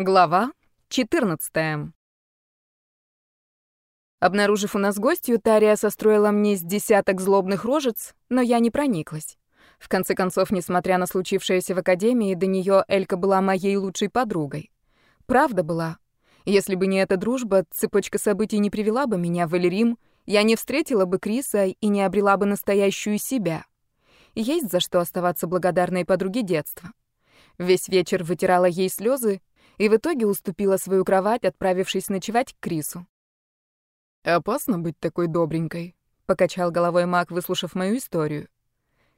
Глава 14. Обнаружив у нас гостью, Тария состроила мне с десяток злобных рожец, но я не прониклась. В конце концов, несмотря на случившееся в академии, до нее Элька была моей лучшей подругой. Правда была. Если бы не эта дружба, цепочка событий не привела бы меня в Эльрим, я не встретила бы Криса и не обрела бы настоящую себя. Есть за что оставаться благодарной подруге детства. Весь вечер вытирала ей слезы, и в итоге уступила свою кровать, отправившись ночевать к Крису. «Опасно быть такой добренькой», — покачал головой маг, выслушав мою историю.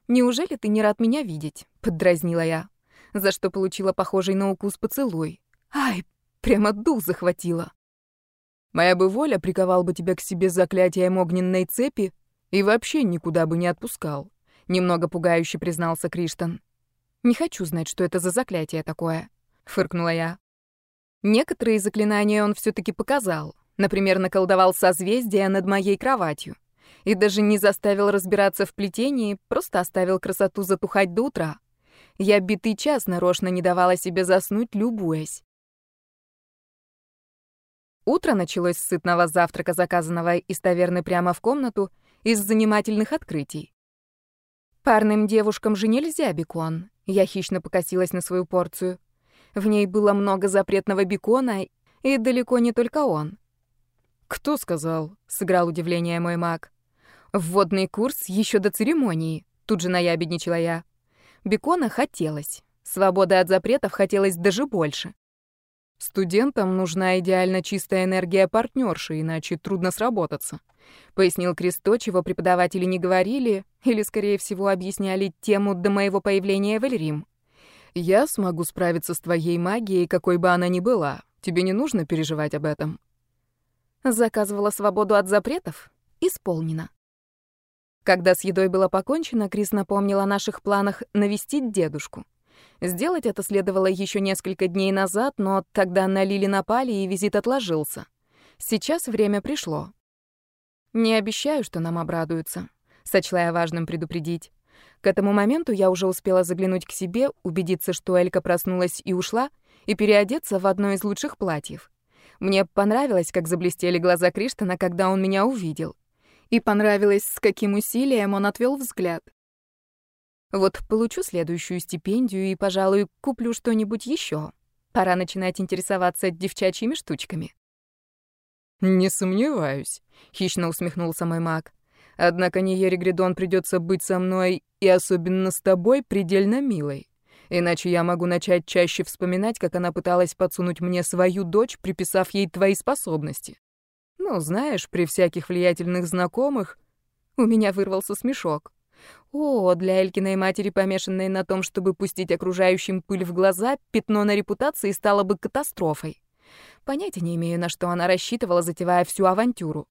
«Неужели ты не рад меня видеть?» — поддразнила я, за что получила похожий на укус поцелуй. «Ай, прямо дух захватила!» «Моя бы воля приковал бы тебя к себе заклятием огненной цепи и вообще никуда бы не отпускал», — немного пугающе признался Криштан. «Не хочу знать, что это за заклятие такое», — фыркнула я. Некоторые заклинания он все-таки показал. Например, наколдовал созвездие над моей кроватью. И даже не заставил разбираться в плетении, просто оставил красоту затухать до утра. Я битый час нарочно не давала себе заснуть, любуясь. Утро началось с сытного завтрака, заказанного из таверны прямо в комнату, из занимательных открытий. Парным девушкам же нельзя бекон. Я хищно покосилась на свою порцию. В ней было много запретного бекона, и далеко не только он. «Кто сказал?» — сыграл удивление мой маг. «Вводный курс еще до церемонии», — тут же наябедничала я. Бекона хотелось. Свободы от запретов хотелось даже больше. «Студентам нужна идеально чистая энергия партнерши, иначе трудно сработаться», — пояснил Кристо, чего преподаватели не говорили, или, скорее всего, объясняли тему до моего появления в Эльрим. Я смогу справиться с твоей магией, какой бы она ни была. Тебе не нужно переживать об этом. Заказывала свободу от запретов? Исполнено. Когда с едой было покончено, Крис напомнил о наших планах навестить дедушку. Сделать это следовало еще несколько дней назад, но тогда на Лили напали, и визит отложился. Сейчас время пришло. Не обещаю, что нам обрадуются, сочла я важным предупредить. К этому моменту я уже успела заглянуть к себе, убедиться, что Элька проснулась и ушла, и переодеться в одно из лучших платьев. Мне понравилось, как заблестели глаза Криштана, когда он меня увидел. И понравилось, с каким усилием он отвел взгляд. Вот получу следующую стипендию и, пожалуй, куплю что-нибудь еще. Пора начинать интересоваться девчачьими штучками. «Не сомневаюсь», — хищно усмехнулся мой маг. Однако Ниере Гридон придется быть со мной, и особенно с тобой, предельно милой. Иначе я могу начать чаще вспоминать, как она пыталась подсунуть мне свою дочь, приписав ей твои способности. Ну, знаешь, при всяких влиятельных знакомых у меня вырвался смешок. О, для Элькиной матери, помешанной на том, чтобы пустить окружающим пыль в глаза, пятно на репутации стало бы катастрофой. Понятия не имею, на что она рассчитывала, затевая всю авантюру.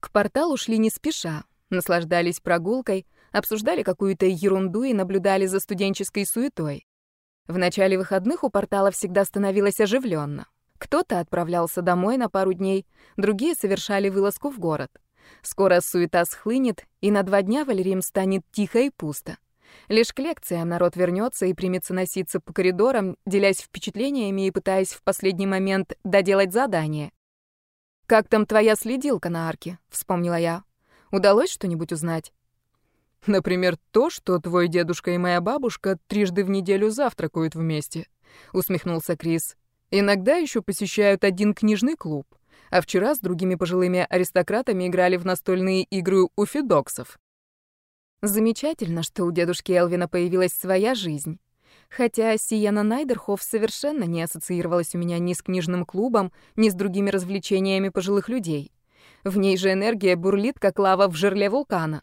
К порталу шли не спеша, наслаждались прогулкой, обсуждали какую-то ерунду и наблюдали за студенческой суетой. В начале выходных у портала всегда становилось оживленно. Кто-то отправлялся домой на пару дней, другие совершали вылазку в город. Скоро суета схлынет, и на два дня Валерим станет тихо и пусто. Лишь к лекциям народ вернется и примется носиться по коридорам, делясь впечатлениями и пытаясь в последний момент доделать задание. «Как там твоя следилка на арке?» — вспомнила я. «Удалось что-нибудь узнать?» «Например, то, что твой дедушка и моя бабушка трижды в неделю завтракают вместе», — усмехнулся Крис. «Иногда еще посещают один книжный клуб, а вчера с другими пожилыми аристократами играли в настольные игры у фидоксов». Замечательно, что у дедушки Элвина появилась своя жизнь. Хотя Сиена Найдерхоф совершенно не ассоциировалась у меня ни с книжным клубом, ни с другими развлечениями пожилых людей. В ней же энергия бурлит, как лава в жерле вулкана.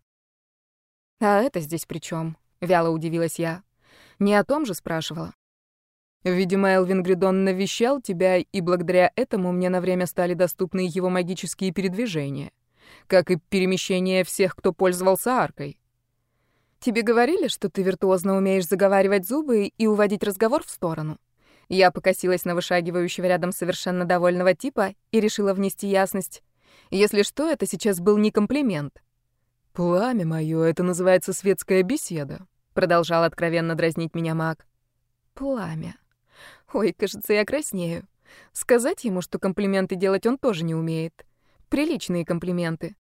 «А это здесь при чем? вяло удивилась я. «Не о том же спрашивала». «Видимо, Элвин Гридон навещал тебя, и благодаря этому мне на время стали доступны его магические передвижения, как и перемещение всех, кто пользовался аркой. Тебе говорили, что ты виртуозно умеешь заговаривать зубы и уводить разговор в сторону? Я покосилась на вышагивающего рядом совершенно довольного типа и решила внести ясность. Если что, это сейчас был не комплимент. «Пламя мое, это называется светская беседа», — продолжал откровенно дразнить меня маг. «Пламя. Ой, кажется, я краснею. Сказать ему, что комплименты делать он тоже не умеет. Приличные комплименты.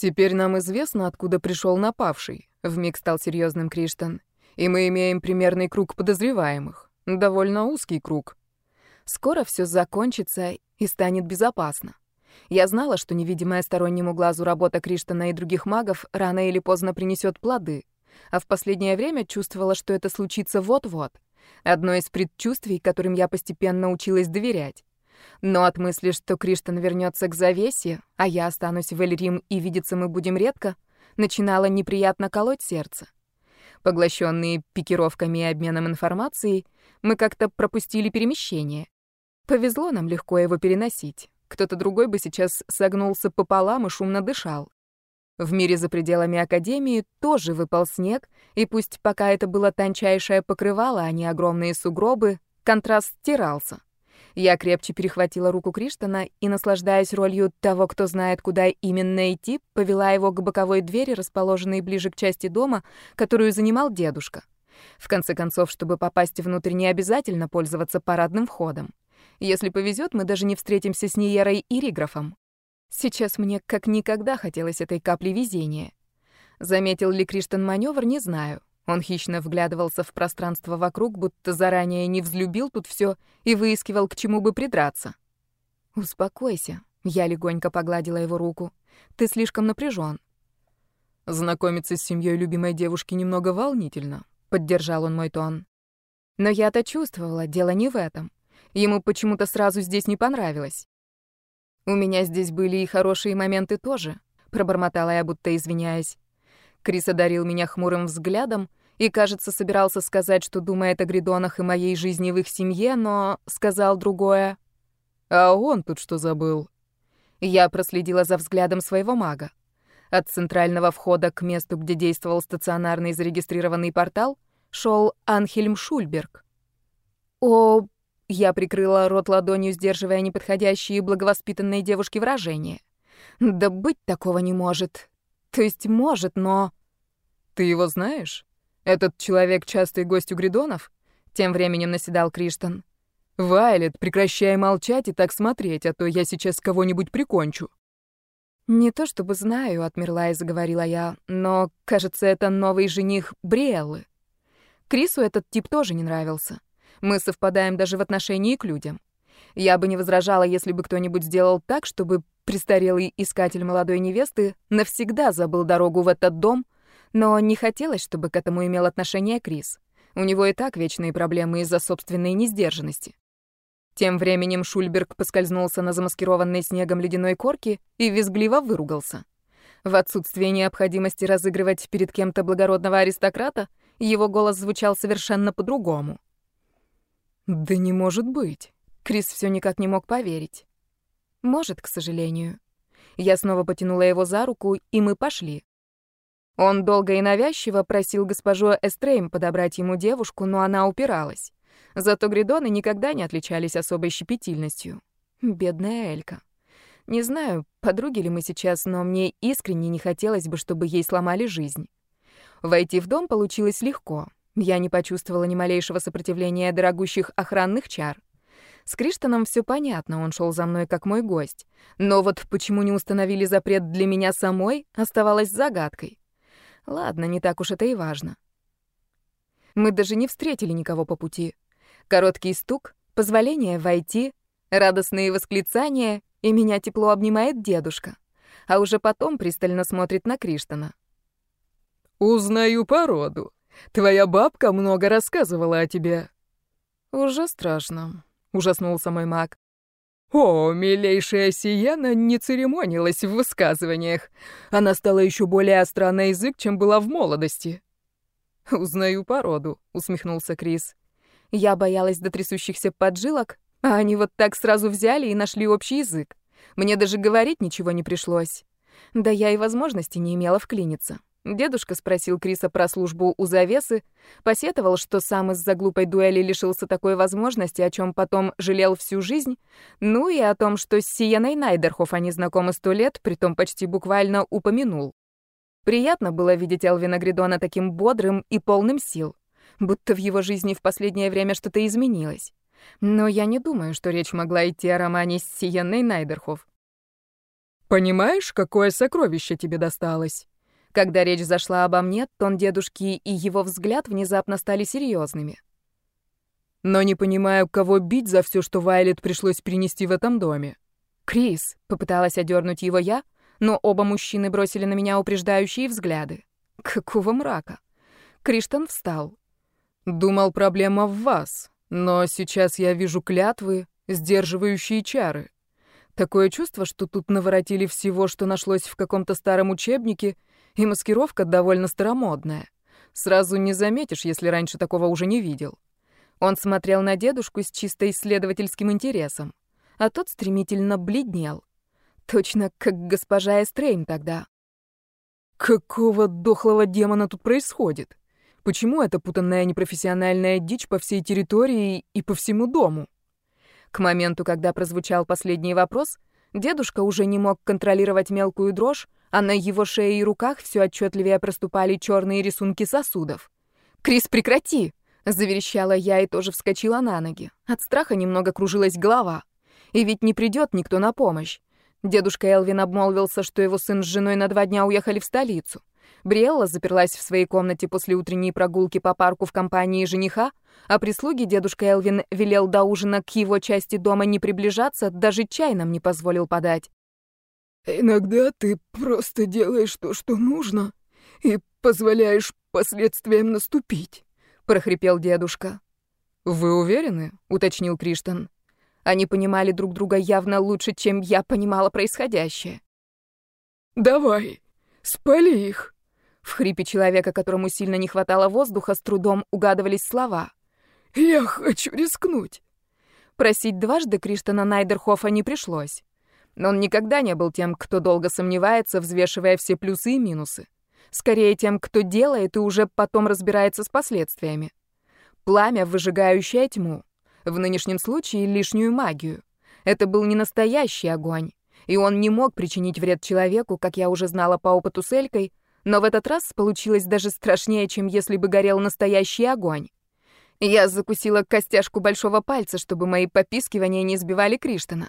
Теперь нам известно, откуда пришел напавший, вмиг стал серьезным Криштан. И мы имеем примерный круг подозреваемых. Довольно узкий круг. Скоро все закончится и станет безопасно. Я знала, что невидимая стороннему глазу работа Криштана и других магов рано или поздно принесет плоды, а в последнее время чувствовала, что это случится вот-вот. Одно из предчувствий, которым я постепенно училась доверять. Но от мысли, что Криштан вернется к завесе, а я останусь в Эльрим и видеться мы будем редко, начинало неприятно колоть сердце. Поглощенные пикировками и обменом информацией, мы как-то пропустили перемещение. Повезло нам легко его переносить. Кто-то другой бы сейчас согнулся пополам и шумно дышал. В мире за пределами Академии тоже выпал снег, и пусть пока это было тончайшее покрывало, а не огромные сугробы, контраст стирался. Я крепче перехватила руку Криштана и, наслаждаясь ролью того, кто знает, куда именно идти, повела его к боковой двери, расположенной ближе к части дома, которую занимал дедушка. В конце концов, чтобы попасть внутрь, не обязательно пользоваться парадным входом. Если повезет, мы даже не встретимся с Ниерой и Риграфом. Сейчас мне как никогда хотелось этой капли везения. Заметил ли Криштан маневр, не знаю. Он хищно вглядывался в пространство вокруг, будто заранее не взлюбил тут все и выискивал, к чему бы придраться. «Успокойся», — я легонько погладила его руку. «Ты слишком напряжен. «Знакомиться с семьей любимой девушки немного волнительно», — поддержал он мой тон. Но я-то чувствовала, дело не в этом. Ему почему-то сразу здесь не понравилось. У меня здесь были и хорошие моменты тоже, пробормотала я, будто извиняясь. Крис одарил меня хмурым взглядом и, кажется, собирался сказать, что думает о Гридонах и моей жизни в их семье, но сказал другое. А он тут что забыл? Я проследила за взглядом своего мага. От центрального входа к месту, где действовал стационарный зарегистрированный портал, шел Анхельм Шульберг. О, я прикрыла рот ладонью, сдерживая неподходящие благовоспитанной девушке выражения. Да быть такого не может. То есть может, но... Ты его знаешь? Этот человек частый гость у Гридонов? Тем временем наседал Криштан. Вайлет, прекращай молчать и так смотреть, а то я сейчас кого-нибудь прикончу. Не то чтобы знаю, отмерла и заговорила я, но, кажется, это новый жених Бриэллы. Крису этот тип тоже не нравился. Мы совпадаем даже в отношении к людям. Я бы не возражала, если бы кто-нибудь сделал так, чтобы престарелый искатель молодой невесты навсегда забыл дорогу в этот дом, но не хотелось, чтобы к этому имел отношение Крис. У него и так вечные проблемы из-за собственной несдержанности. Тем временем Шульберг поскользнулся на замаскированной снегом ледяной корке и визгливо выругался. В отсутствие необходимости разыгрывать перед кем-то благородного аристократа, его голос звучал совершенно по-другому. Да не может быть. Крис все никак не мог поверить. Может, к сожалению. Я снова потянула его за руку, и мы пошли. Он долго и навязчиво просил госпожу Эстрейм подобрать ему девушку, но она упиралась. Зато гридоны никогда не отличались особой щепетильностью. Бедная Элька. Не знаю, подруги ли мы сейчас, но мне искренне не хотелось бы, чтобы ей сломали жизнь. Войти в дом получилось легко. Я не почувствовала ни малейшего сопротивления дорогущих охранных чар. С Криштаном все понятно, он шел за мной как мой гость. Но вот почему не установили запрет для меня самой, оставалось загадкой. Ладно, не так уж это и важно. Мы даже не встретили никого по пути. Короткий стук, позволение войти, радостные восклицания, и меня тепло обнимает дедушка. А уже потом пристально смотрит на Криштана. «Узнаю породу», Твоя бабка много рассказывала о тебе». «Уже страшно», — ужаснулся мой маг. О, милейшая Сиена не церемонилась в высказываниях. Она стала еще более остра на язык, чем была в молодости. «Узнаю породу», — усмехнулся Крис. Я боялась до трясущихся поджилок, а они вот так сразу взяли и нашли общий язык. Мне даже говорить ничего не пришлось. Да я и возможности не имела вклиниться. Дедушка спросил Криса про службу у завесы, посетовал, что сам из-за глупой дуэли лишился такой возможности, о чем потом жалел всю жизнь, ну и о том, что с Сиеной Найдерхоф они знакомы сто лет, притом почти буквально упомянул. Приятно было видеть Элвина Гридона таким бодрым и полным сил. будто в его жизни в последнее время что-то изменилось. Но я не думаю, что речь могла идти о романе с Сиенной Найдерхоф. «Понимаешь, какое сокровище тебе досталось?» Когда речь зашла обо мне, тон дедушки и его взгляд внезапно стали серьезными. «Но не понимаю, кого бить за все, что Вайлет пришлось принести в этом доме». «Крис», — попыталась одернуть его я, но оба мужчины бросили на меня упреждающие взгляды. Какого мрака? Криштан встал. «Думал, проблема в вас, но сейчас я вижу клятвы, сдерживающие чары. Такое чувство, что тут наворотили всего, что нашлось в каком-то старом учебнике, и маскировка довольно старомодная. Сразу не заметишь, если раньше такого уже не видел». Он смотрел на дедушку с чисто исследовательским интересом, а тот стремительно бледнел. Точно как госпожа Эстрейн тогда. Какого дохлого демона тут происходит? Почему эта путанная непрофессиональная дичь по всей территории и по всему дому? К моменту, когда прозвучал последний вопрос, дедушка уже не мог контролировать мелкую дрожь, а на его шее и руках все отчетливее проступали черные рисунки сосудов. «Крис, прекрати!» — заверещала я и тоже вскочила на ноги. От страха немного кружилась голова. И ведь не придет никто на помощь. Дедушка Элвин обмолвился, что его сын с женой на два дня уехали в столицу. Бриэлла заперлась в своей комнате после утренней прогулки по парку в компании жениха, а прислуги дедушка Элвин велел до ужина к его части дома не приближаться, даже чай нам не позволил подать. «Иногда ты просто делаешь то, что нужно, и позволяешь последствиям наступить», — прохрипел дедушка. «Вы уверены?» — уточнил Криштан. Они понимали друг друга явно лучше, чем я понимала происходящее. «Давай, спали их!» В хрипе человека, которому сильно не хватало воздуха, с трудом угадывались слова. «Я хочу рискнуть!» Просить дважды Криштана Найдерхофа не пришлось. Но он никогда не был тем, кто долго сомневается, взвешивая все плюсы и минусы. Скорее тем, кто делает и уже потом разбирается с последствиями. Пламя, выжигающее тьму. В нынешнем случае лишнюю магию. Это был не настоящий огонь, и он не мог причинить вред человеку, как я уже знала по опыту с Элькой, но в этот раз получилось даже страшнее, чем если бы горел настоящий огонь. Я закусила костяшку большого пальца, чтобы мои попискивания не сбивали Криштана.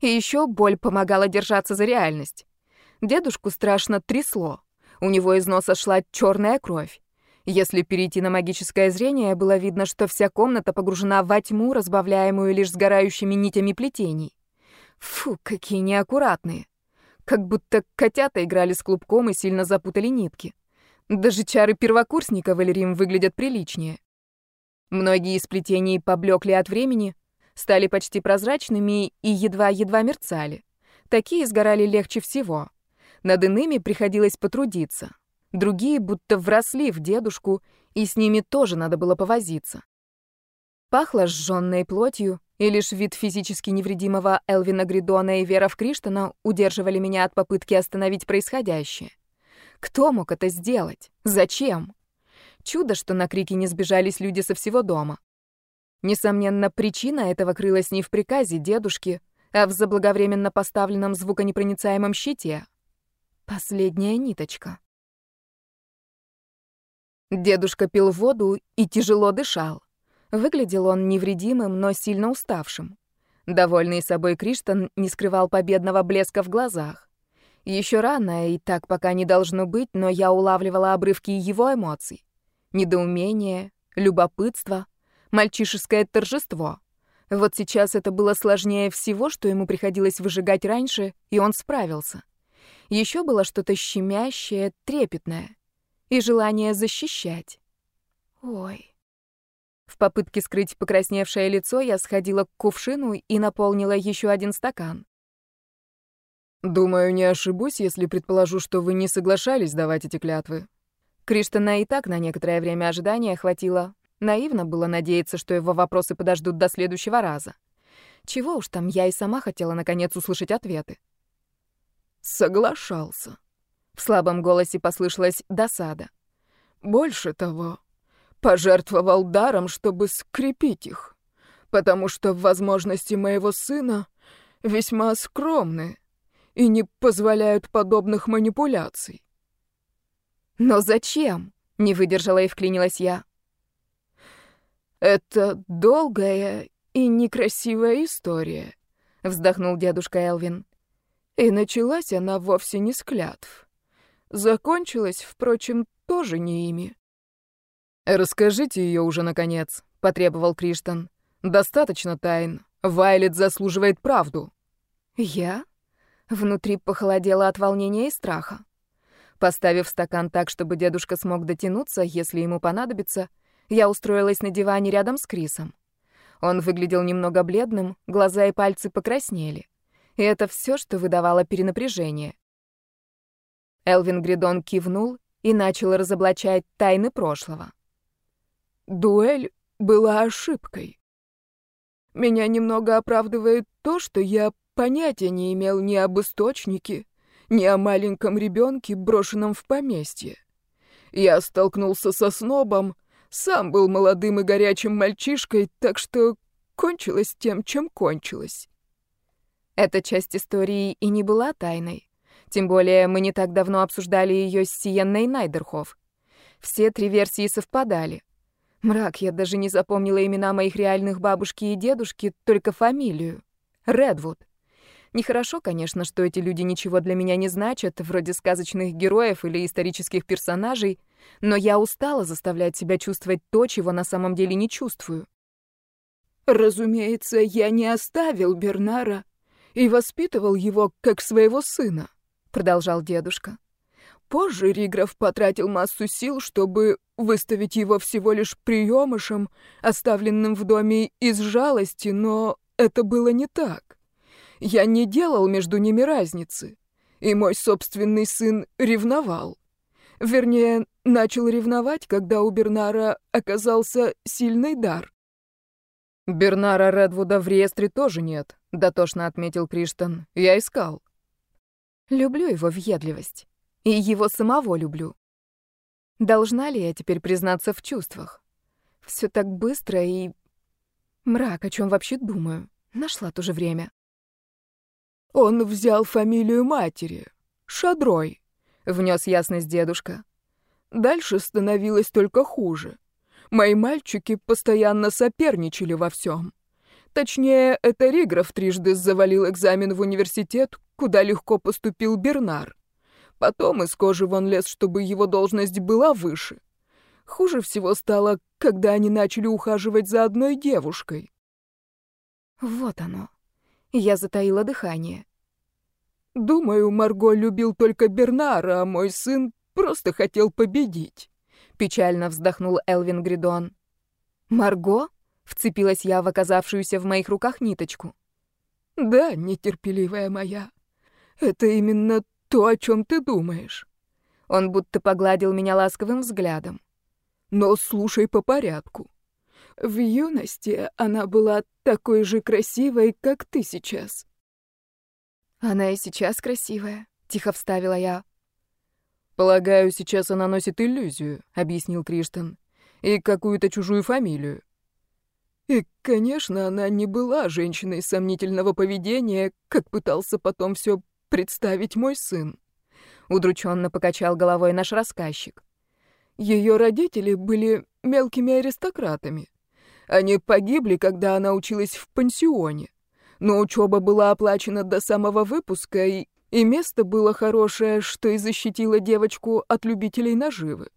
И еще боль помогала держаться за реальность. Дедушку страшно трясло. У него из носа шла черная кровь. Если перейти на магическое зрение, было видно, что вся комната погружена во тьму, разбавляемую лишь сгорающими нитями плетений. Фу, какие неаккуратные. Как будто котята играли с клубком и сильно запутали нитки. Даже чары первокурсника Валерим выглядят приличнее. Многие из плетений поблекли от времени, стали почти прозрачными и едва-едва мерцали. Такие сгорали легче всего. Над иными приходилось потрудиться. Другие будто вросли в дедушку, и с ними тоже надо было повозиться. Пахло сжённой плотью, и лишь вид физически невредимого Элвина Гридона и Вера в Криштона удерживали меня от попытки остановить происходящее. Кто мог это сделать? Зачем? Чудо, что на крики не сбежались люди со всего дома. Несомненно, причина этого крылась не в приказе дедушки, а в заблаговременно поставленном звуконепроницаемом щите. Последняя ниточка. Дедушка пил воду и тяжело дышал. Выглядел он невредимым, но сильно уставшим. Довольный собой Криштан не скрывал победного блеска в глазах. Еще рано, и так пока не должно быть, но я улавливала обрывки его эмоций. Недоумение, любопытство, мальчишеское торжество. Вот сейчас это было сложнее всего, что ему приходилось выжигать раньше, и он справился. Еще было что-то щемящее, трепетное и желание защищать. Ой. В попытке скрыть покрасневшее лицо я сходила к кувшину и наполнила еще один стакан. «Думаю, не ошибусь, если предположу, что вы не соглашались давать эти клятвы». Криштана и так на некоторое время ожидания хватило. Наивно было надеяться, что его вопросы подождут до следующего раза. Чего уж там, я и сама хотела наконец услышать ответы. «Соглашался», в слабом голосе послышалась досада. «Больше того, пожертвовал даром, чтобы скрепить их, потому что возможности моего сына весьма скромны и не позволяют подобных манипуляций». «Но зачем?» — не выдержала и вклинилась я. Это долгая и некрасивая история, вздохнул дедушка Элвин. И началась она вовсе не с клятв. Закончилась, впрочем, тоже не ими. «Расскажите ее уже, наконец», — потребовал Криштан. «Достаточно тайн. Вайлет заслуживает правду». «Я?» Внутри похолодело от волнения и страха. Поставив стакан так, чтобы дедушка смог дотянуться, если ему понадобится, я устроилась на диване рядом с Крисом. Он выглядел немного бледным, глаза и пальцы покраснели. И это все, что выдавало перенапряжение. Элвин Гридон кивнул и начал разоблачать тайны прошлого. Дуэль была ошибкой. Меня немного оправдывает то, что я понятия не имел ни об источнике, ни о маленьком ребенке, брошенном в поместье. Я столкнулся со снобом, сам был молодым и горячим мальчишкой, так что кончилось тем, чем кончилось. Эта часть истории и не была тайной. Тем более мы не так давно обсуждали ее с Сиенной Найдерхоф. Все три версии совпадали. Мрак, я даже не запомнила имена моих реальных бабушки и дедушки, только фамилию. Редвуд. Нехорошо, конечно, что эти люди ничего для меня не значат, вроде сказочных героев или исторических персонажей, но я устала заставлять себя чувствовать то, чего на самом деле не чувствую. Разумеется, я не оставил Бернара и воспитывал его как своего сына, продолжал дедушка. Позже Риграф потратил массу сил, чтобы выставить его всего лишь приемышем, оставленным в доме из жалости, но это было не так. Я не делал между ними разницы, и мой собственный сын ревновал. Вернее, начал ревновать, когда у Бернара оказался сильный дар. «Бернара Редвуда в реестре тоже нет», — дотошно отметил Криштан. «Я искал». «Люблю его въедливость. И его самого люблю. Должна ли я теперь признаться в чувствах? Все так быстро и... Мрак, о чем вообще думаю. Нашла то же время. Он взял фамилию матери. Шадрой, — внес ясность дедушка. Дальше становилось только хуже. Мои мальчики постоянно соперничали во всем. Точнее, это Риграф трижды завалил экзамен в университет, куда легко поступил Бернар. Потом из кожи вон лез, чтобы его должность была выше. Хуже всего стало, когда они начали ухаживать за одной девушкой. Вот оно. Я затаила дыхание. Думаю, Марго любил только Бернара, а мой сын просто хотел победить. Печально вздохнул Элвин Гридон. Марго? Вцепилась я в оказавшуюся в моих руках ниточку. Да, нетерпеливая моя. Это именно то, о чем ты думаешь. Он будто погладил меня ласковым взглядом. Но слушай по порядку. В юности она была такой же красивой, как ты сейчас. Она и сейчас красивая, тихо вставила я. Полагаю, сейчас она носит иллюзию, объяснил Криштан. И какую-то чужую фамилию. И, конечно, она не была женщиной сомнительного поведения, как пытался потом все представить мой сын. Удрученно покачал головой наш рассказчик. Ее родители были мелкими аристократами. Они погибли, когда она училась в пансионе. Но учеба была оплачена до самого выпуска, и, и место было хорошее, что и защитило девочку от любителей наживы.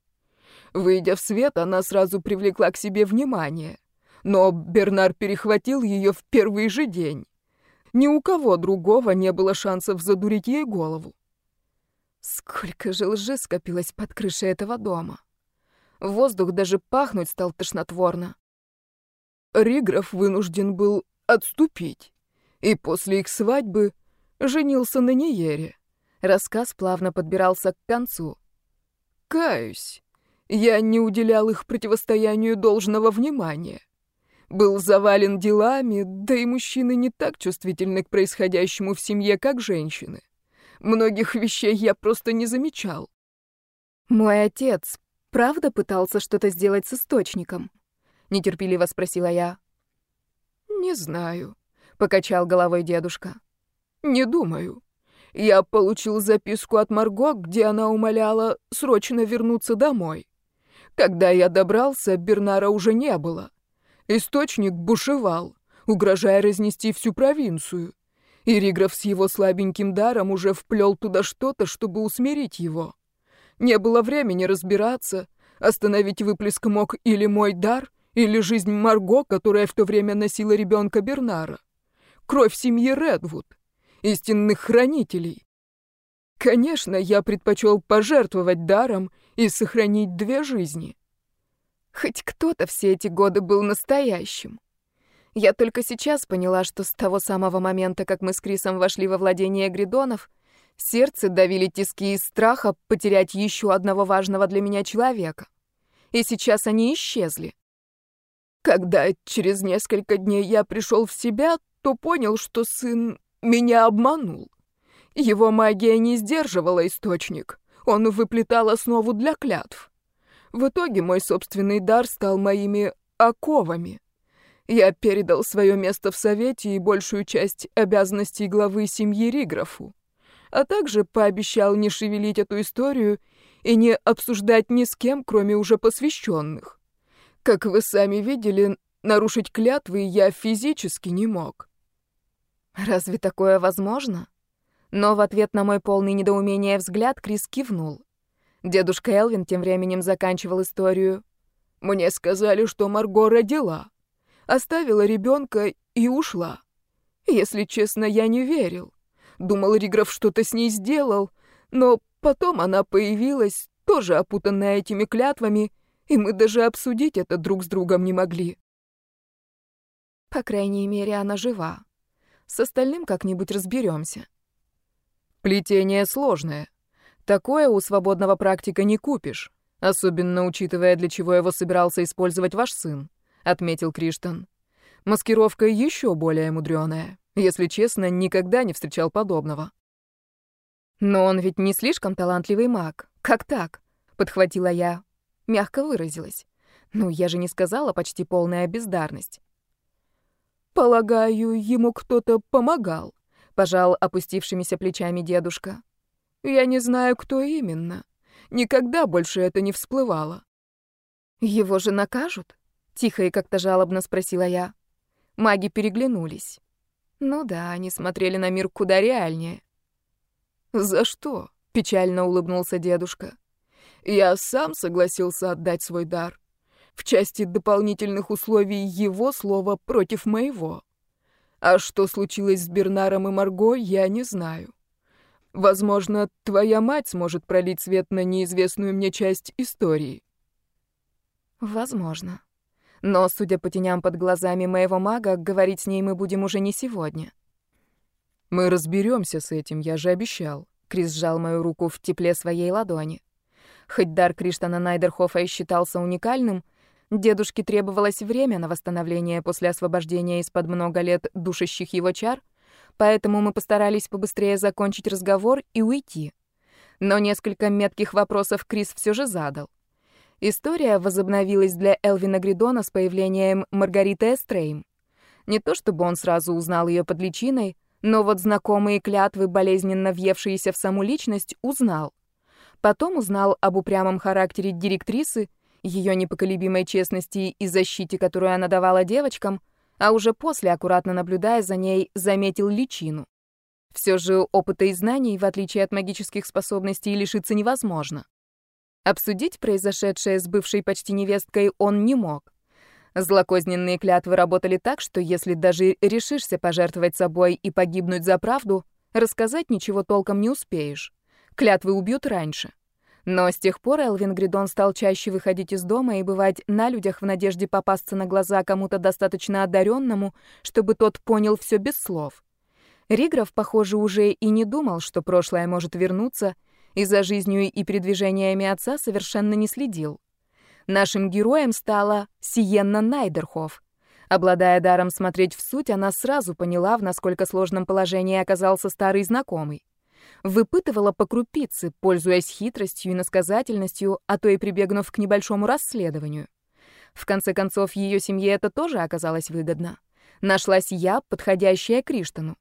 Выйдя в свет, она сразу привлекла к себе внимание. Но Бернар перехватил ее в первый же день. Ни у кого другого не было шансов задурить ей голову. Сколько же лжи скопилось под крышей этого дома. Воздух даже пахнуть стал тошнотворно. Риграф вынужден был отступить, и после их свадьбы женился на Ниере. Рассказ плавно подбирался к концу. Каюсь, я не уделял их противостоянию должного внимания. Был завален делами, да и мужчины не так чувствительны к происходящему в семье, как женщины. Многих вещей я просто не замечал. Мой отец правда пытался что-то сделать с источником? нетерпеливо спросила я. Не знаю, покачал головой дедушка. Не думаю. Я получил записку от Марго, где она умоляла срочно вернуться домой. Когда я добрался, Бернара уже не было. Источник бушевал, угрожая разнести всю провинцию. И Ригров с его слабеньким даром уже вплел туда что-то, чтобы усмирить его. Не было времени разбираться, остановить выплеск мог или мой дар, или жизнь Марго, которая в то время носила ребенка Бернара. Кровь семьи Редвуд, истинных хранителей. Конечно, я предпочел пожертвовать даром и сохранить две жизни. Хоть кто-то все эти годы был настоящим. Я только сейчас поняла, что с того самого момента, как мы с Крисом вошли во владение Гридонов, сердце давили тиски из страха потерять еще одного важного для меня человека. И сейчас они исчезли. Когда через несколько дней я пришел в себя, то понял, что сын меня обманул. Его магия не сдерживала источник. Он выплетал основу для клятв. В итоге мой собственный дар стал моими оковами. Я передал свое место в Совете и большую часть обязанностей главы семьи Риграфу, а также пообещал не шевелить эту историю и не обсуждать ни с кем, кроме уже посвященных. Как вы сами видели, нарушить клятвы я физически не мог. Разве такое возможно? Но в ответ на мой полный недоумения взгляд Крис кивнул. Дедушка Элвин тем временем заканчивал историю. «Мне сказали, что Марго родила. Оставила ребенка и ушла. Если честно, я не верил. Думал, Риграф что-то с ней сделал, но потом она появилась, тоже опутанная этими клятвами, и мы даже обсудить это друг с другом не могли». По крайней мере, она жива. С остальным как-нибудь разберемся. Плетение сложное. Такое у свободного практика не купишь, особенно учитывая, для чего его собирался использовать ваш сын, отметил Криштан. Маскировка еще более мудреная. Если честно, никогда не встречал подобного. Но он ведь не слишком талантливый маг. Как так? подхватила я, мягко выразилась. Ну, я же не сказала почти полная бездарность. Полагаю, ему кто-то помогал, пожал опустившимися плечами дедушка. Я не знаю, кто именно. Никогда больше это не всплывало. Его же накажут? Тихо и как-то жалобно спросила я. Маги переглянулись. Ну да, они смотрели на мир куда реальнее. «За что?» — печально улыбнулся дедушка. «Я сам согласился отдать свой дар. В части дополнительных условий его слова против моего. А что случилось с Бернаром и Марго, я не знаю. Возможно, твоя мать сможет пролить свет на неизвестную мне часть истории. Возможно. Но, судя по теням под глазами моего мага, говорить с ней мы будем уже не сегодня. Мы разберемся с этим, я же обещал. Крис сжал мою руку в тепле своей ладони. Хоть дар Криштана Найдерхофа и считался уникальным, Дедушке требовалось время на восстановление после освобождения из-под много лет душащих его чар, поэтому мы постарались побыстрее закончить разговор и уйти. Но несколько метких вопросов Крис все же задал. История возобновилась для Элвина Гридона с появлением Маргариты Эстрейм. Не то чтобы он сразу узнал ее под личиной, но вот знакомые клятвы, болезненно въевшиеся в саму личность, узнал. Потом узнал об упрямом характере директрисы ее непоколебимой честности и защите, которую она давала девочкам, а уже после, аккуратно наблюдая за ней, заметил личину. Все же опыта и знаний, в отличие от магических способностей, лишиться невозможно. Обсудить произошедшее с бывшей почти невесткой он не мог. Злокозненные клятвы работали так, что если даже решишься пожертвовать собой и погибнуть за правду, рассказать ничего толком не успеешь. Клятвы убьют раньше. Но с тех пор Элвин Гридон стал чаще выходить из дома и бывать на людях в надежде попасться на глаза кому-то достаточно одаренному, чтобы тот понял все без слов. Ригров, похоже, уже и не думал, что прошлое может вернуться, и за жизнью и передвижениями отца совершенно не следил. Нашим героем стала Сиенна Найдерхоф. Обладая даром смотреть в суть, она сразу поняла, в насколько сложном положении оказался старый знакомый выпытывала по крупице, пользуясь хитростью и насказательностью, а то и прибегнув к небольшому расследованию. В конце концов, ее семье это тоже оказалось выгодно. Нашлась я, подходящая Криштану.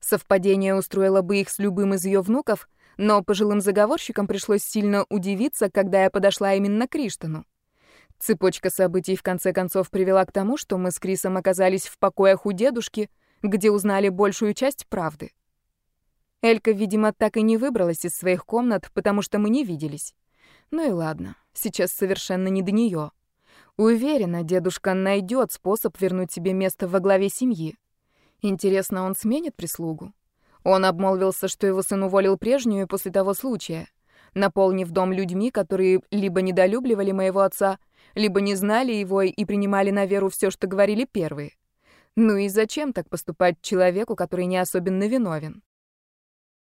Совпадение устроило бы их с любым из ее внуков, но пожилым заговорщикам пришлось сильно удивиться, когда я подошла именно к Криштану. Цепочка событий в конце концов привела к тому, что мы с Крисом оказались в покоях у дедушки, где узнали большую часть правды. Элька, видимо, так и не выбралась из своих комнат, потому что мы не виделись. Ну и ладно, сейчас совершенно не до нее. Уверена, дедушка найдет способ вернуть себе место во главе семьи. Интересно, он сменит прислугу? Он обмолвился, что его сын уволил прежнюю после того случая, наполнив дом людьми, которые либо недолюбливали моего отца, либо не знали его и принимали на веру все, что говорили первые. Ну и зачем так поступать человеку, который не особенно виновен?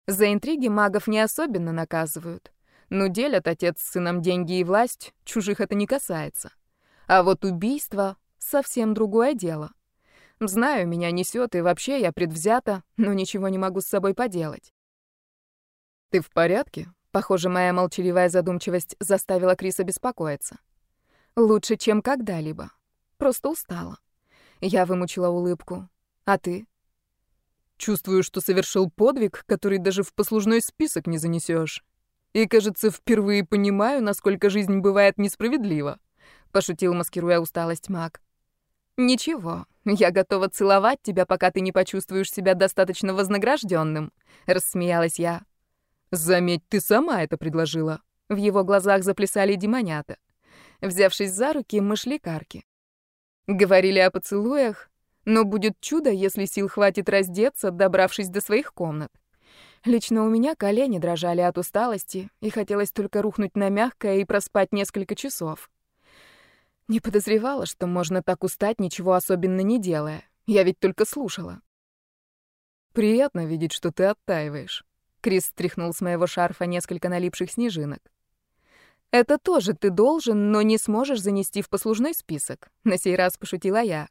За интриги магов не особенно наказывают. Но делят отец с сыном деньги и власть, чужих это не касается. А вот убийство — совсем другое дело. Знаю, меня несет, и вообще я предвзята, но ничего не могу с собой поделать. «Ты в порядке?» Похоже, моя молчаливая задумчивость заставила Криса беспокоиться. Лучше, чем когда-либо. Просто устала. Я вымучила улыбку. А ты? Чувствую, что совершил подвиг, который даже в послужной список не занесешь. И, кажется, впервые понимаю, насколько жизнь бывает несправедлива. Пошутил, маскируя усталость маг. Ничего, я готова целовать тебя, пока ты не почувствуешь себя достаточно вознагражденным, рассмеялась я. Заметь, ты сама это предложила. В его глазах заплясали демонята. Взявшись за руки, мы шли к арке. Говорили о поцелуях, но будет чудо, если сил хватит раздеться, добравшись до своих комнат. Лично у меня колени дрожали от усталости, и хотелось только рухнуть на мягкое и проспать несколько часов. Не подозревала, что можно так устать, ничего особенно не делая. Я ведь только слушала. «Приятно видеть, что ты оттаиваешь». Крис стряхнул с моего шарфа несколько налипших снежинок. «Это тоже ты должен, но не сможешь занести в послужной список», — на сей раз пошутила я.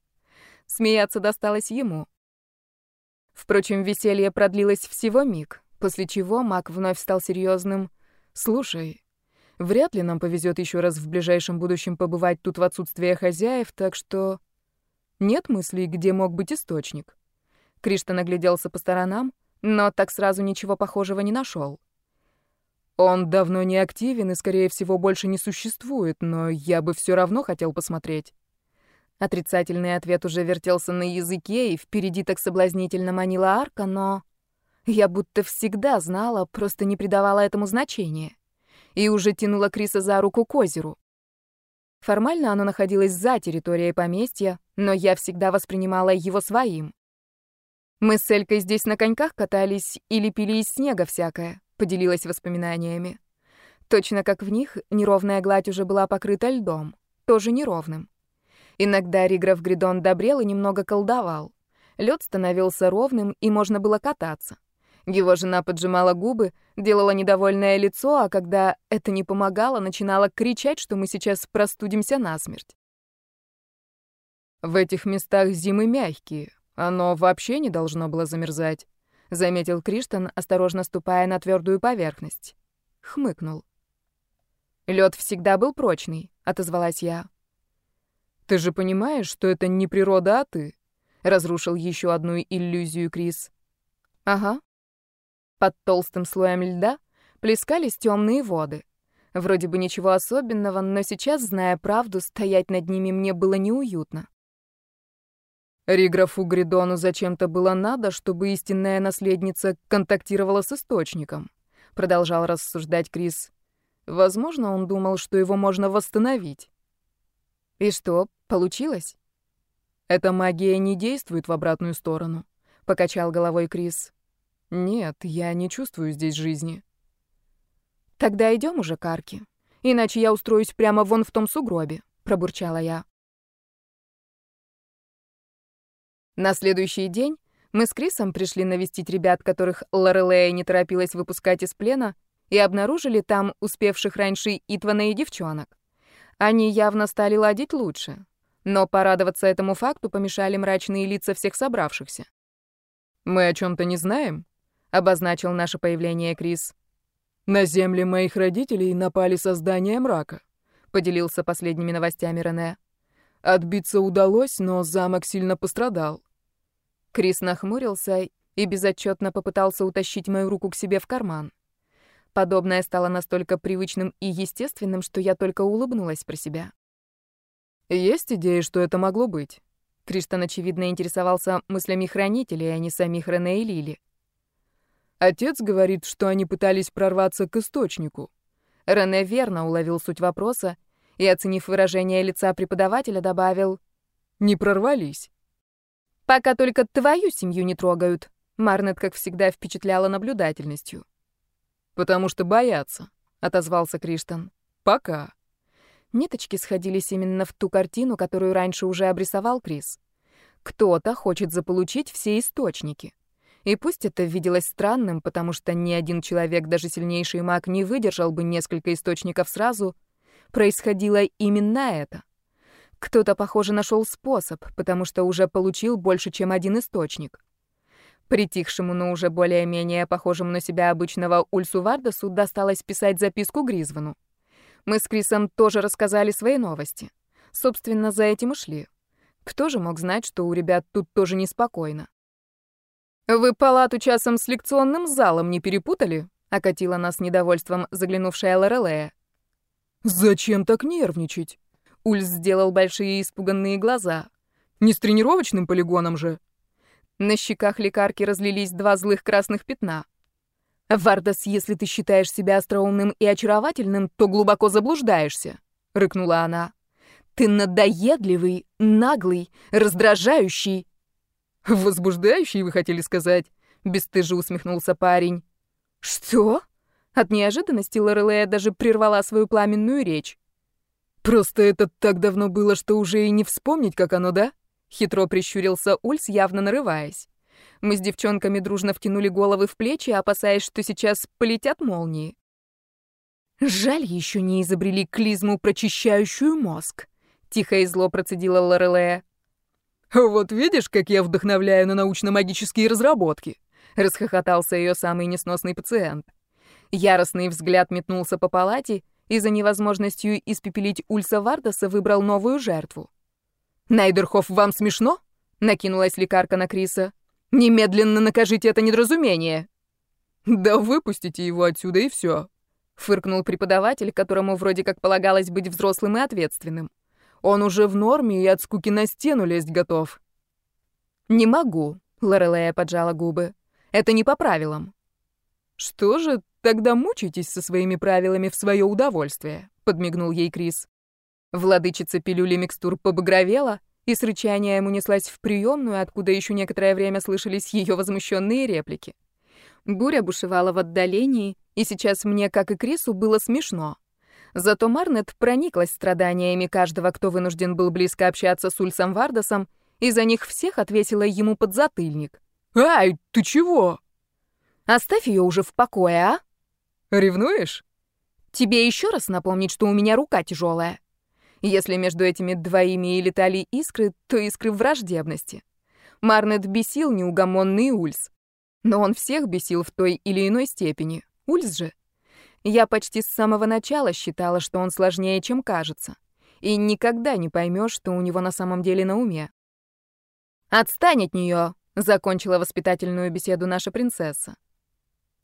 Смеяться досталось ему. Впрочем, веселье продлилось всего миг, после чего маг вновь стал серьезным. «Слушай, вряд ли нам повезет еще раз в ближайшем будущем побывать тут в отсутствие хозяев, так что... Нет мыслей, где мог быть источник?» Криштан огляделся по сторонам, но так сразу ничего похожего не нашел. «Он давно не активен и, скорее всего, больше не существует, но я бы все равно хотел посмотреть». Отрицательный ответ уже вертелся на языке, и впереди так соблазнительно манила арка, но... Я будто всегда знала, просто не придавала этому значения. И уже тянула Криса за руку к озеру. Формально оно находилось за территорией поместья, но я всегда воспринимала его своим. Мы с Элькой здесь на коньках катались и лепили из снега всякое, поделилась воспоминаниями. Точно как в них, неровная гладь уже была покрыта льдом, тоже неровным. Иногда Риграф Гридон добрел и немного колдовал. Лед становился ровным, и можно было кататься. Его жена поджимала губы, делала недовольное лицо, а когда это не помогало, начинала кричать, что мы сейчас простудимся насмерть. «В этих местах зимы мягкие. Оно вообще не должно было замерзать», — заметил Криштан, осторожно ступая на твердую поверхность. Хмыкнул. Лед всегда был прочный», — отозвалась я. Ты же понимаешь, что это не природа, а ты. Разрушил еще одну иллюзию Крис. Ага. Под толстым слоем льда плескались темные воды. Вроде бы ничего особенного, но сейчас, зная правду, стоять над ними мне было неуютно. Риграфу Гридону зачем-то было надо, чтобы истинная наследница контактировала с источником, продолжал рассуждать Крис. Возможно, он думал, что его можно восстановить. И что, получилось? Эта магия не действует в обратную сторону, покачал головой Крис. Нет, я не чувствую здесь жизни. Тогда идем уже к арке. Иначе я устроюсь прямо вон в том сугробе, пробурчала я. На следующий день мы с Крисом пришли навестить ребят, которых Лорелея не торопилась выпускать из плена, и обнаружили там успевших раньше Итвана и девчонок. Они явно стали ладить лучше. Но порадоваться этому факту помешали мрачные лица всех собравшихся. «Мы о чем то не знаем?» — обозначил наше появление Крис. «На земле моих родителей напали создания мрака», — поделился последними новостями Рене. «Отбиться удалось, но замок сильно пострадал». Крис нахмурился и безотчетно попытался утащить мою руку к себе в карман. Подобное стало настолько привычным и естественным, что я только улыбнулась про себя. Есть идеи, что это могло быть? Криштан, очевидно, интересовался мыслями хранителей, а не самих Рене и Лили. Отец говорит, что они пытались прорваться к источнику. Рене верно уловил суть вопроса и, оценив выражение лица преподавателя, добавил «Не прорвались». «Пока только твою семью не трогают», Марнет, как всегда, впечатляла наблюдательностью. «Потому что боятся», — отозвался Криштан. «Пока». Ниточки сходились именно в ту картину, которую раньше уже обрисовал Крис. Кто-то хочет заполучить все источники. И пусть это виделось странным, потому что ни один человек, даже сильнейший маг, не выдержал бы несколько источников сразу, происходило именно это. Кто-то, похоже, нашел способ, потому что уже получил больше, чем один источник. Притихшему, но уже более-менее похожему на себя обычного Ульсу Вардасу досталось писать записку Гризвану. Мы с Крисом тоже рассказали свои новости. Собственно, за этим и шли. Кто же мог знать, что у ребят тут тоже неспокойно? «Вы палату часом с лекционным залом не перепутали?» — окатила нас недовольством заглянувшая Лорелея. «Зачем так нервничать?» Ульс сделал большие испуганные глаза. «Не с тренировочным полигоном же?» На щеках лекарки разлились два злых красных пятна. «Вардас, если ты считаешь себя остроумным и очаровательным, то глубоко заблуждаешься», — рыкнула она. «Ты надоедливый, наглый, раздражающий». «Возбуждающий, вы хотели сказать?» — бесстыже усмехнулся парень. «Что?» От неожиданности Лорелея даже прервала свою пламенную речь. «Просто это так давно было, что уже и не вспомнить, как оно, да?» Хитро прищурился Ульс, явно нарываясь. Мы с девчонками дружно втянули головы в плечи, опасаясь, что сейчас полетят молнии. «Жаль, еще не изобрели клизму, прочищающую мозг», — тихо и зло процедила Лорелея. «Вот видишь, как я вдохновляю на научно-магические разработки», — расхохотался ее самый несносный пациент. Яростный взгляд метнулся по палате и за невозможностью испепелить Ульса Вардаса выбрал новую жертву. «Найдерхоф, вам смешно?» — накинулась лекарка на Криса. «Немедленно накажите это недоразумение!» «Да выпустите его отсюда и все», — фыркнул преподаватель, которому вроде как полагалось быть взрослым и ответственным. «Он уже в норме и от скуки на стену лезть готов». «Не могу», — Лорелея поджала губы. «Это не по правилам». «Что же, тогда мучайтесь со своими правилами в свое удовольствие», — подмигнул ей Крис. Владычица пилюли микстур побагровела и с рычанием унеслась в приемную, откуда еще некоторое время слышались ее возмущенные реплики. Буря бушевала в отдалении, и сейчас мне, как и Крису, было смешно. Зато Марнет прониклась страданиями каждого, кто вынужден был близко общаться с Ульсом Вардасом, и за них всех отвесила ему подзатыльник. «Ай, ты чего?» «Оставь ее уже в покое, а?» «Ревнуешь?» «Тебе еще раз напомнить, что у меня рука тяжелая. Если между этими двоими и летали искры, то искры враждебности. Марнет бесил неугомонный Ульс. Но он всех бесил в той или иной степени. Ульс же. Я почти с самого начала считала, что он сложнее, чем кажется. И никогда не поймешь, что у него на самом деле на уме. «Отстань от нее!» — закончила воспитательную беседу наша принцесса.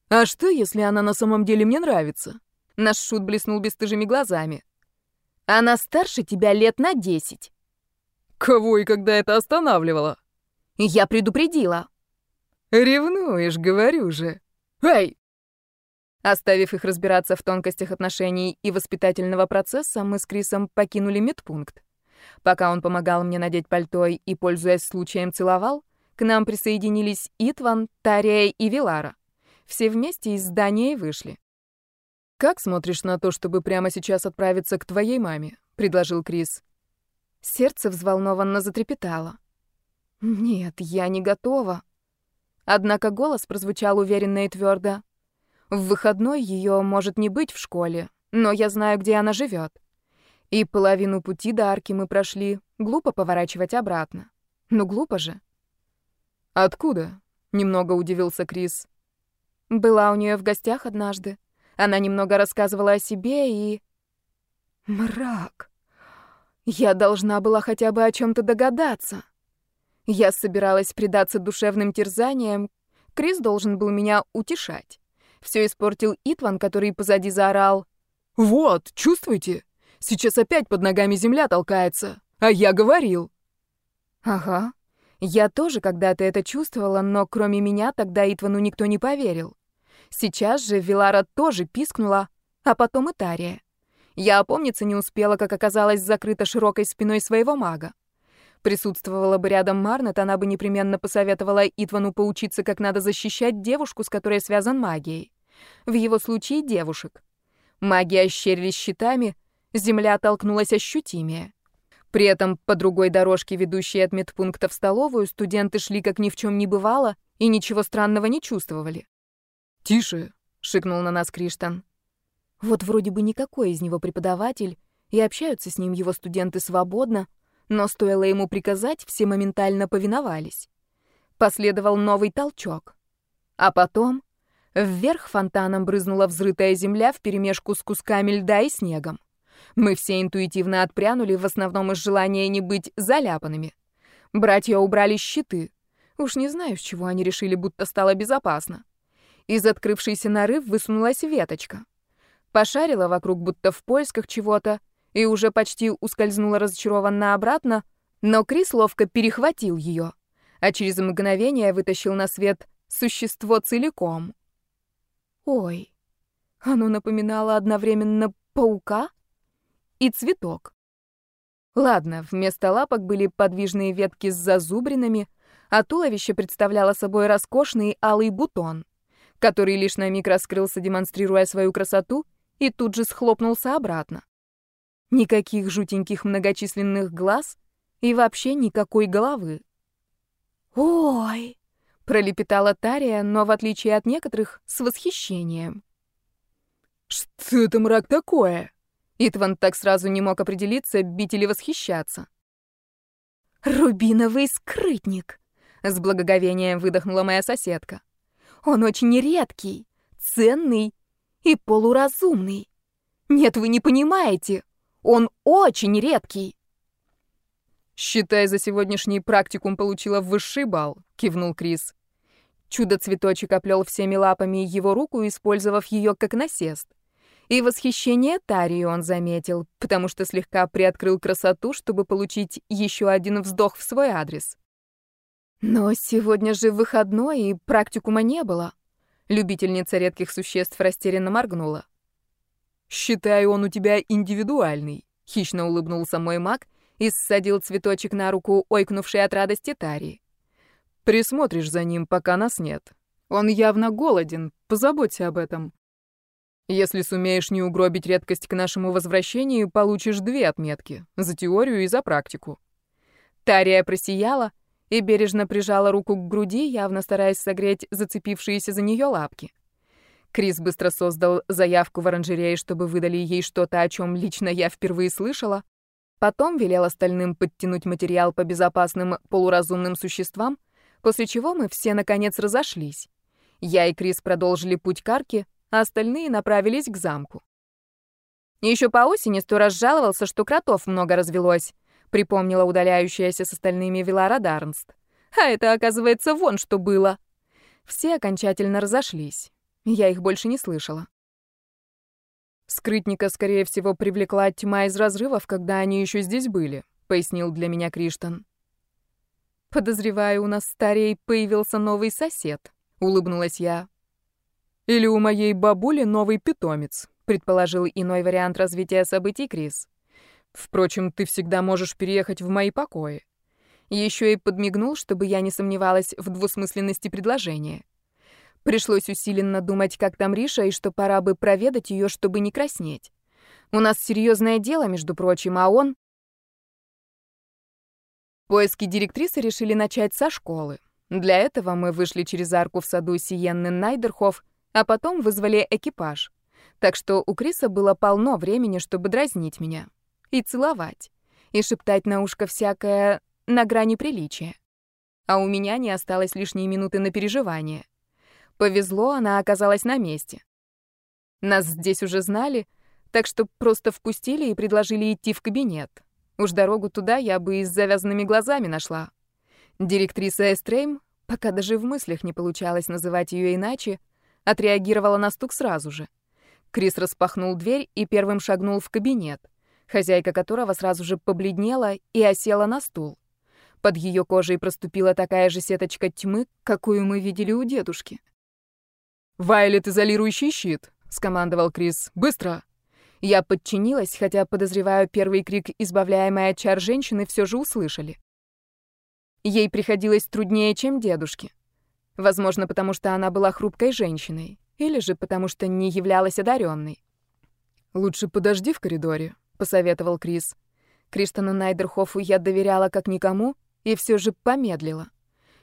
«А что, если она на самом деле мне нравится?» Наш шут блеснул бесстыжими глазами. Она старше тебя лет на десять. Кого и когда это останавливало? Я предупредила. Ревнуешь, говорю же. Эй! Оставив их разбираться в тонкостях отношений и воспитательного процесса, мы с Крисом покинули медпункт. Пока он помогал мне надеть пальто и, пользуясь случаем, целовал, к нам присоединились Итван, Тария и Вилара. Все вместе из здания и вышли. «Как смотришь на то, чтобы прямо сейчас отправиться к твоей маме?» — предложил Крис. Сердце взволнованно затрепетало. «Нет, я не готова». Однако голос прозвучал уверенно и твердо. «В выходной ее может не быть в школе, но я знаю, где она живет. И половину пути до арки мы прошли. Глупо поворачивать обратно. Ну, глупо же». «Откуда?» — немного удивился Крис. «Была у нее в гостях однажды. Она немного рассказывала о себе и... Мрак. Я должна была хотя бы о чем-то догадаться. Я собиралась предаться душевным терзаниям. Крис должен был меня утешать. Все испортил Итван, который позади заорал. «Вот, чувствуете? Сейчас опять под ногами земля толкается. А я говорил. Ага. Я тоже когда-то это чувствовала, но кроме меня тогда Итвану никто не поверил. Сейчас же Вилара тоже пискнула, а потом и Тария. Я опомниться не успела, как оказалась закрыта широкой спиной своего мага. Присутствовала бы рядом Марнет, она бы непременно посоветовала Итвану поучиться, как надо защищать девушку, с которой связан магией. В его случае девушек. Маги ощерились щитами, земля толкнулась ощутимее. При этом по другой дорожке, ведущей от медпункта в столовую, студенты шли как ни в чем не бывало и ничего странного не чувствовали. «Тише!» — шикнул на нас Криштан. Вот вроде бы никакой из него преподаватель, и общаются с ним его студенты свободно, но стоило ему приказать, все моментально повиновались. Последовал новый толчок. А потом вверх фонтаном брызнула взрытая земля вперемешку с кусками льда и снегом. Мы все интуитивно отпрянули, в основном из желания не быть заляпанными. Братья убрали щиты. Уж не знаю, с чего они решили, будто стало безопасно. Из открывшейся норы высунулась веточка. Пошарила вокруг, будто в поисках чего-то, и уже почти ускользнула разочарованно обратно, но Крис ловко перехватил ее, а через мгновение вытащил на свет существо целиком. Ой, оно напоминало одновременно паука и цветок. Ладно, вместо лапок были подвижные ветки с зазубринами, а туловище представляло собой роскошный алый бутон, который лишь на миг раскрылся, демонстрируя свою красоту, и тут же схлопнулся обратно. Никаких жутеньких многочисленных глаз и вообще никакой головы. «Ой!» — пролепетала Тария, но, в отличие от некоторых, с восхищением. «Что это мрак такое?» Итван так сразу не мог определиться, бить или восхищаться. «Рубиновый скрытник!» — с благоговением выдохнула моя соседка. «Он очень редкий, ценный и полуразумный. Нет, вы не понимаете. Он очень редкий. «Считай, за сегодняшний практикум получила высший балл», — кивнул Крис. Чудо-цветочек оплел всеми лапами его руку, использовав ее как насест. И восхищение Тарии он заметил, потому что слегка приоткрыл красоту, чтобы получить еще один вздох в свой адрес. Но сегодня же выходной, и практикума не было. Любительница редких существ растерянно моргнула. «Считаю, он у тебя индивидуальный», — хищно улыбнулся мой маг и ссадил цветочек на руку, ойкнувшей от радости Тари. «Присмотришь за ним, пока нас нет. Он явно голоден, позаботься об этом. Если сумеешь не угробить редкость к нашему возвращению, получишь две отметки — за теорию и за практику». Тария просияла и бережно прижала руку к груди, явно стараясь согреть зацепившиеся за нее лапки. Крис быстро создал заявку в оранжерее, чтобы выдали ей что-то, о чем лично я впервые слышала. Потом велел остальным подтянуть материал по безопасным полуразумным существам, после чего мы все наконец разошлись. Я и Крис продолжили путь к арке, а остальные направились к замку. Еще по осени сто раз жаловался, что кротов много развелось, припомнила удаляющаяся с остальными Вилара Дарнст. А это, оказывается, вон что было. Все окончательно разошлись. Я их больше не слышала. «Скрытника, скорее всего, привлекла тьма из разрывов, когда они еще здесь были», — пояснил для меня Криштан. «Подозреваю, у нас старей появился новый сосед», — улыбнулась я. «Или у моей бабули новый питомец», — предположил иной вариант развития событий Крис. «Впрочем, ты всегда можешь переехать в мои покои». Еще и подмигнул, чтобы я не сомневалась в двусмысленности предложения. Пришлось усиленно думать, как там Риша, и что пора бы проведать ее, чтобы не краснеть. У нас серьезное дело, между прочим, а он... Поиски директрисы решили начать со школы. Для этого мы вышли через арку в саду Сиенны Найдерхоф, а потом вызвали экипаж. Так что у Криса было полно времени, чтобы дразнить меня. И целовать. И шептать на ушко всякое на грани приличия. А у меня не осталось лишней минуты на переживание. Повезло, она оказалась на месте. Нас здесь уже знали, так что просто впустили и предложили идти в кабинет. Уж дорогу туда я бы и с завязанными глазами нашла. Директриса Эстрейм, пока даже в мыслях не получалось называть ее иначе, отреагировала на стук сразу же. Крис распахнул дверь и первым шагнул в кабинет. Хозяйка которого сразу же побледнела и осела на стул. Под ее кожей проступила такая же сеточка тьмы, какую мы видели у дедушки. «Вайлет, изолирующий щит!» — скомандовал Крис. «Быстро!» Я подчинилась, хотя, подозреваю, первый крик, избавляемой от чар женщины, все же услышали. Ей приходилось труднее, чем дедушке. Возможно, потому что она была хрупкой женщиной, или же потому что не являлась одаренной. «Лучше подожди в коридоре», — посоветовал Крис. Криштану Найдерхофу я доверяла как никому, и все же помедлила.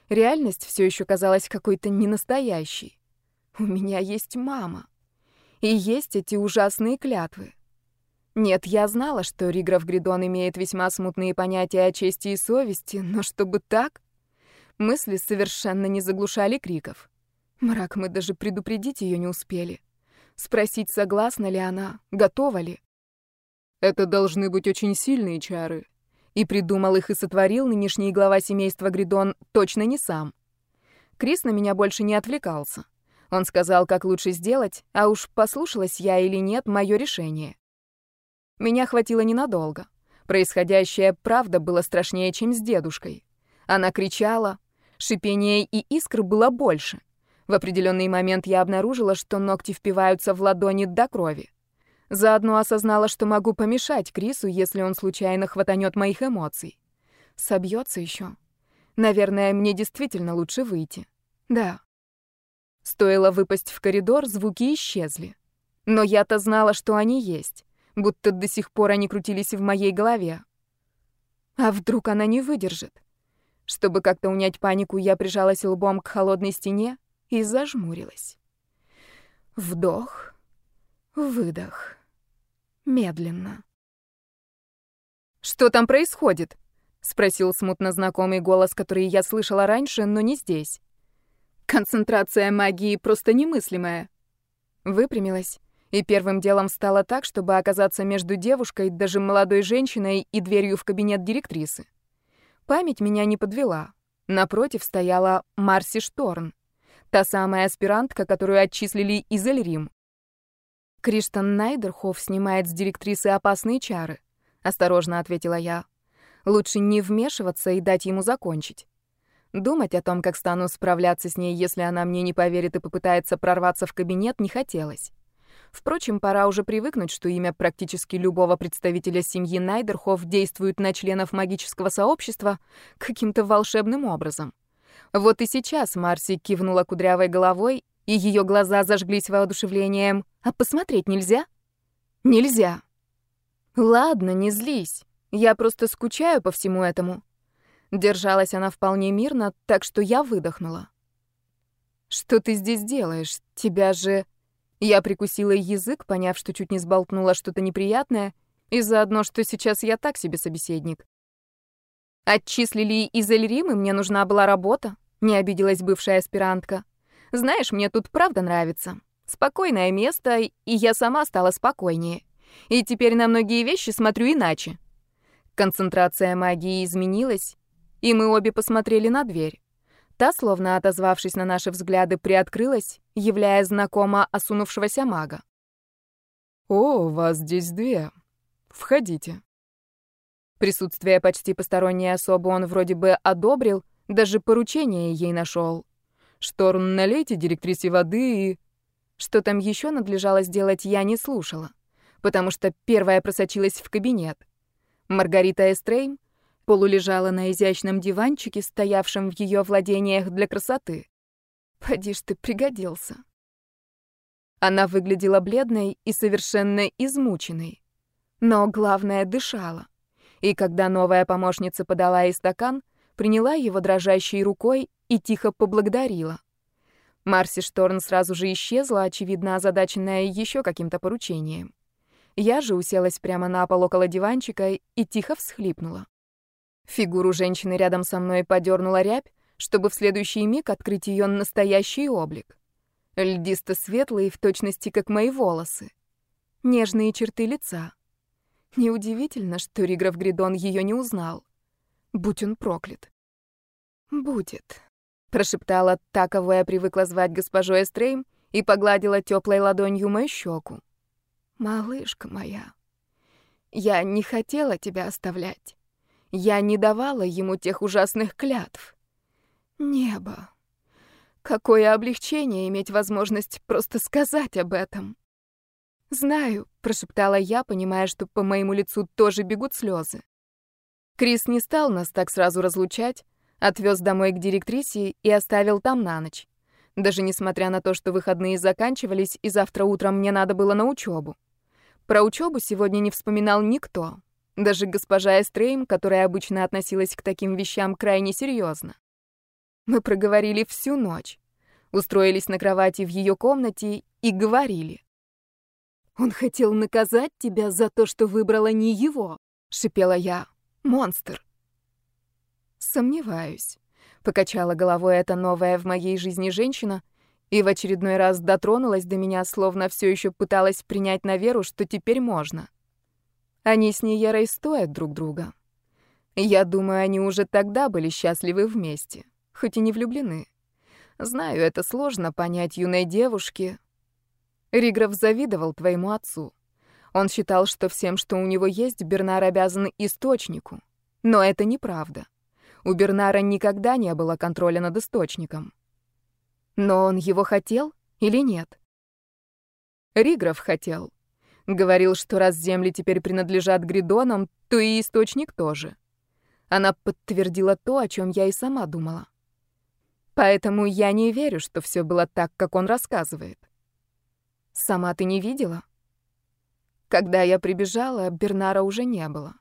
Реальность все еще казалась какой-то ненастоящей. У меня есть мама. И есть эти ужасные клятвы. Нет, я знала, что Ригров Гридон имеет весьма смутные понятия о чести и совести, но чтобы так... Мысли совершенно не заглушали криков. Мрак, мы даже предупредить ее не успели. Спросить, согласна ли она, готова ли. Это должны быть очень сильные чары. И придумал их и сотворил нынешний глава семейства Гридон точно не сам. Крис на меня больше не отвлекался. Он сказал, как лучше сделать, а уж послушалась я или нет, мое решение. Меня хватило ненадолго. Происходящее, правда, было страшнее, чем с дедушкой. Она кричала, шипение и искр было больше. В определенный момент я обнаружила, что ногти впиваются в ладони до крови. Заодно осознала, что могу помешать Крису, если он случайно хватанет моих эмоций. Собьется еще. Наверное, мне действительно лучше выйти. Да. Стоило выпасть в коридор, звуки исчезли. Но я-то знала, что они есть, будто до сих пор они крутились в моей голове. А вдруг она не выдержит? Чтобы как-то унять панику, я прижалась лбом к холодной стене и зажмурилась. Вдох, выдох. Медленно. «Что там происходит?» — спросил смутно знакомый голос, который я слышала раньше, но не здесь. Концентрация магии просто немыслимая. Выпрямилась и первым делом встала так, чтобы оказаться между девушкой, даже молодой женщиной и дверью в кабинет директрисы. Память меня не подвела. Напротив стояла Марси Шторн, та самая аспирантка, которую отчислили из Эльрим. Криштан Найдерхоф снимает с директрисы опасные чары, осторожно ответила я. Лучше не вмешиваться и дать ему закончить. Думать о том, как стану справляться с ней, если она мне не поверит и попытается прорваться в кабинет, не хотелось. Впрочем, пора уже привыкнуть, что имя практически любого представителя семьи Найдерхоф действует на членов магического сообщества каким-то волшебным образом. Вот и сейчас Марси кивнула кудрявой головой, и ее глаза зажглись воодушевлением. «А посмотреть нельзя?» «Нельзя». «Ладно, не злись. Я просто скучаю по всему этому. Держалась она вполне мирно, так что я выдохнула. «Что ты здесь делаешь? Тебя же...» Я прикусила язык, поняв, что чуть не сболтнула что-то неприятное, и заодно, что сейчас я так себе собеседник. «Отчислили из Эльримы, мне нужна была работа», — не обиделась бывшая аспирантка. «Знаешь, мне тут правда нравится. Спокойное место, и я сама стала спокойнее. И теперь на многие вещи смотрю иначе». Концентрация магии изменилась, и мы обе посмотрели на дверь. Та, словно отозвавшись на наши взгляды, приоткрылась, являя знакомо осунувшегося мага. «О, вас здесь две. Входите». Присутствие почти посторонней особы он вроде бы одобрил, даже поручение ей нашел. «Шторн, налейте директрисе воды и...» Что там еще надлежало сделать, я не слушала, потому что первая просочилась в кабинет. Маргарита Эстрейм полулежала на изящном диванчике, стоявшем в ее владениях для красоты. Поди ж ты, пригодился. Она выглядела бледной и совершенно измученной. Но главное, дышала. И когда новая помощница подала ей стакан, приняла его дрожащей рукой и тихо поблагодарила. Марси Шторн сразу же исчезла, очевидно озадаченная еще каким-то поручением. Я же уселась прямо на пол около диванчика и тихо всхлипнула. Фигуру женщины рядом со мной подернула рябь, чтобы в следующий миг открыть ее настоящий облик. Льдисто-светлый, в точности как мои волосы. Нежные черты лица. Неудивительно, что Ригров Гридон ее не узнал. Будь он проклят. «Будет», — прошептала та, кого я привыкла звать госпожой Эстрейм, и погладила теплой ладонью мою щеку. «Малышка моя, Я не хотела тебя оставлять. Я не давала ему тех ужасных клятв. Небо. Какое облегчение иметь возможность просто сказать об этом. «Знаю», — прошептала я, понимая, что по моему лицу тоже бегут слезы. Крис не стал нас так сразу разлучать, отвез домой к директрисе и оставил там на ночь. Даже несмотря на то, что выходные заканчивались, и завтра утром мне надо было на учебу. Про учебу сегодня не вспоминал никто. Даже госпожа Эстрейм, которая обычно относилась к таким вещам крайне серьезно. Мы проговорили всю ночь. Устроились на кровати в ее комнате и говорили. «Он хотел наказать тебя за то, что выбрала не его», — шипела я. «Монстр». «Сомневаюсь», — покачала головой эта новая в моей жизни женщина и в очередной раз дотронулась до меня, словно все еще пыталась принять на веру, что теперь можно. Они с Ниерой стоят друг друга. Я думаю, они уже тогда были счастливы вместе, хоть и не влюблены. Знаю, это сложно понять юной девушке, Ригров завидовал твоему отцу. Он считал, что всем, что у него есть, Бернар обязан источнику. Но это неправда. У Бернара никогда не было контроля над источником. Но он его хотел или нет? Ригров хотел. Говорил, что раз земли теперь принадлежат Гридонам, то и источник тоже. Она подтвердила то, о чем я и сама думала. Поэтому я не верю, что все было так, как он рассказывает. Сама ты не видела? Когда я прибежала, Бернара уже не было.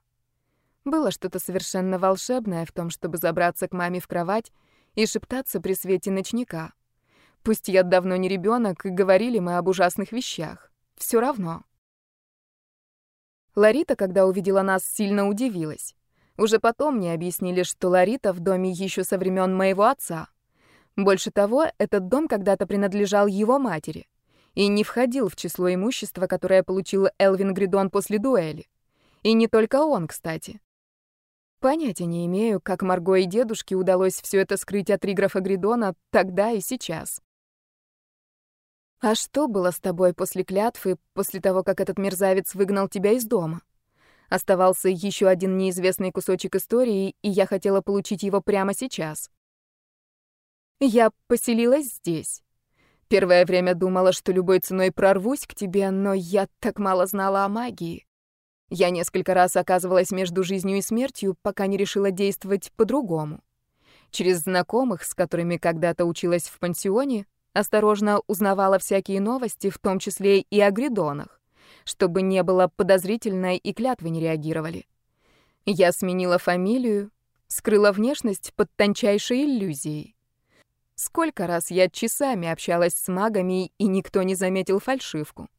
Было что-то совершенно волшебное в том, чтобы забраться к маме в кровать и шептаться при свете ночника. Пусть я давно не ребенок, и говорили мы об ужасных вещах. Все равно. Ларита, когда увидела нас, сильно удивилась. Уже потом мне объяснили, что Ларита в доме еще со времен моего отца. Больше того, этот дом когда-то принадлежал его матери и не входил в число имущества, которое получил Элвин Гридон после дуэли. И не только он, кстати. Понятия не имею, как Марго и дедушке удалось все это скрыть от Риграфа Гридона тогда и сейчас. А что было с тобой после клятвы, после того, как этот мерзавец выгнал тебя из дома? Оставался еще один неизвестный кусочек истории, и я хотела получить его прямо сейчас. Я поселилась здесь. Первое время думала, что любой ценой прорвусь к тебе, но я так мало знала о магии. Я несколько раз оказывалась между жизнью и смертью, пока не решила действовать по-другому. Через знакомых, с которыми когда-то училась в пансионе, осторожно узнавала всякие новости, в том числе и о гридонах, чтобы не было подозрительно и клятвы не реагировали. Я сменила фамилию, скрыла внешность под тончайшей иллюзией. Сколько раз я часами общалась с магами, и никто не заметил фальшивку.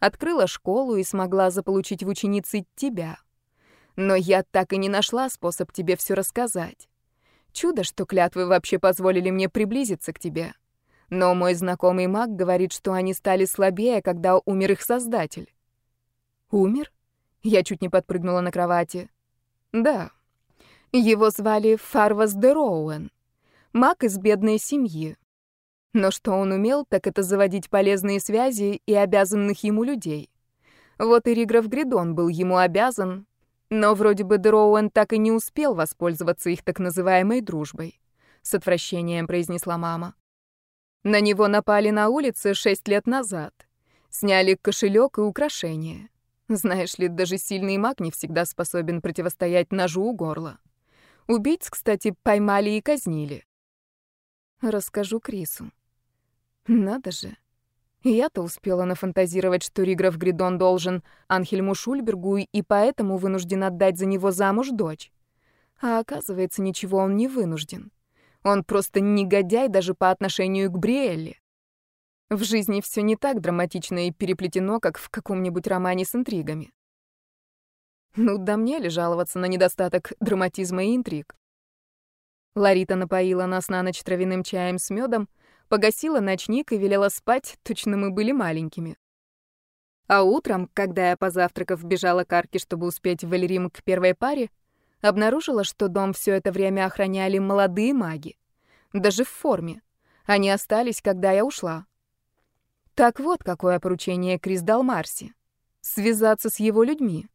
Открыла школу и смогла заполучить в ученицы тебя. Но я так и не нашла способ тебе все рассказать. Чудо, что клятвы вообще позволили мне приблизиться к тебе. Но мой знакомый маг говорит, что они стали слабее, когда умер их создатель. Умер? Я чуть не подпрыгнула на кровати. Да. Его звали Фарвас де Роуэн маг из бедной семьи. Но что он умел, так это заводить полезные связи и обязанных ему людей. Вот и Риграф Гридон был ему обязан, но вроде бы Дроуэн так и не успел воспользоваться их так называемой дружбой. С отвращением произнесла мама. На него напали на улице шесть лет назад. Сняли кошелек и украшения. Знаешь ли, даже сильный маг не всегда способен противостоять ножу у горла. Убийц, кстати, поймали и казнили. Расскажу Крису. Надо же. Я-то успела нафантазировать, что Риграф Гридон должен Анхельму Шульбергу и поэтому вынужден отдать за него замуж дочь. А оказывается, ничего он не вынужден. Он просто негодяй даже по отношению к Бриэлле. В жизни все не так драматично и переплетено, как в каком-нибудь романе с интригами. Ну, да мне ли жаловаться на недостаток драматизма и интриг? Ларита напоила нас на ночь травяным чаем с медом, погасила ночник и велела спать, точно мы были маленькими. А утром, когда я, позавтракав, бежала к арке, чтобы успеть в Эльрим к первой паре, обнаружила, что дом все это время охраняли молодые маги. Даже в форме. Они остались, когда я ушла. Так вот, какое поручение Крис дал Марси. Связаться с его людьми.